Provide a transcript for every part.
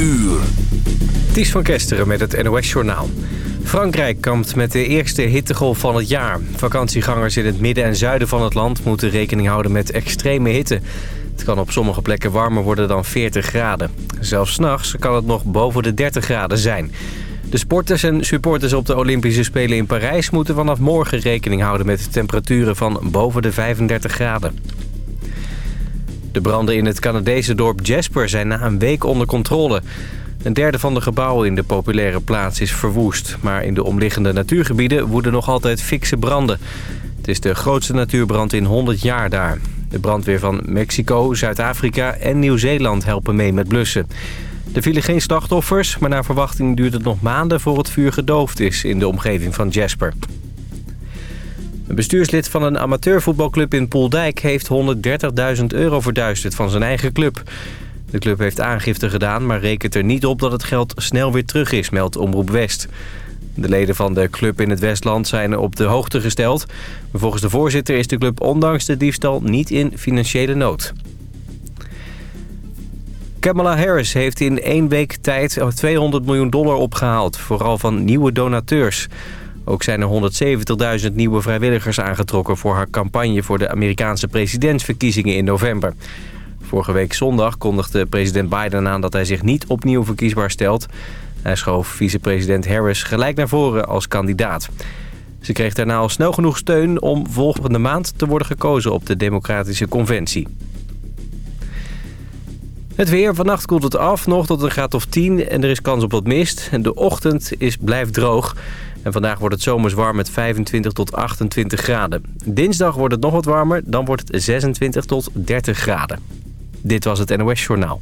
uur. Ties van Kesteren met het NOS-journaal. Frankrijk kampt met de eerste hittegolf van het jaar. Vakantiegangers in het midden en zuiden van het land moeten rekening houden met extreme hitte. Het kan op sommige plekken warmer worden dan 40 graden. Zelfs s'nachts kan het nog boven de 30 graden zijn. De sporters en supporters op de Olympische Spelen in Parijs... moeten vanaf morgen rekening houden met temperaturen van boven de 35 graden. De branden in het Canadese dorp Jasper zijn na een week onder controle. Een derde van de gebouwen in de populaire plaats is verwoest. Maar in de omliggende natuurgebieden woeden nog altijd fikse branden. Het is de grootste natuurbrand in 100 jaar daar. De brandweer van Mexico, Zuid-Afrika en Nieuw-Zeeland helpen mee met blussen. Er vielen geen slachtoffers, maar naar verwachting duurt het nog maanden voor het vuur gedoofd is in de omgeving van Jasper. Een bestuurslid van een amateurvoetbalclub in Poeldijk heeft 130.000 euro verduisterd van zijn eigen club. De club heeft aangifte gedaan, maar rekent er niet op dat het geld snel weer terug is, meldt Omroep West. De leden van de club in het Westland zijn op de hoogte gesteld. Volgens de voorzitter is de club ondanks de diefstal niet in financiële nood. Kamala Harris heeft in één week tijd 200 miljoen dollar opgehaald, vooral van nieuwe donateurs. Ook zijn er 170.000 nieuwe vrijwilligers aangetrokken voor haar campagne voor de Amerikaanse presidentsverkiezingen in november. Vorige week zondag kondigde president Biden aan dat hij zich niet opnieuw verkiesbaar stelt. Hij schoof vicepresident Harris gelijk naar voren als kandidaat. Ze kreeg daarna al snel genoeg steun om volgende maand te worden gekozen op de Democratische Conventie. Het weer. Vannacht koelt het af, nog tot een graad of 10 en er is kans op wat mist. De ochtend is, blijft droog. En vandaag wordt het zomers warm met 25 tot 28 graden. Dinsdag wordt het nog wat warmer, dan wordt het 26 tot 30 graden. Dit was het NOS Journaal.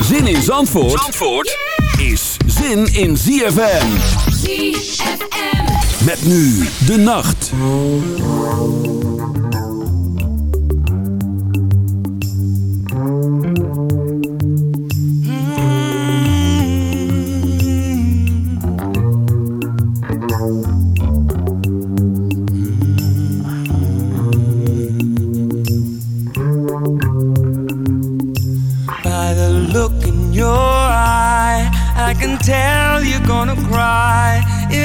Zin in Zandvoort, Zandvoort is zin in ZFM. ZFM. Met nu de nacht.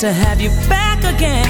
to have you back again.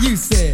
You said.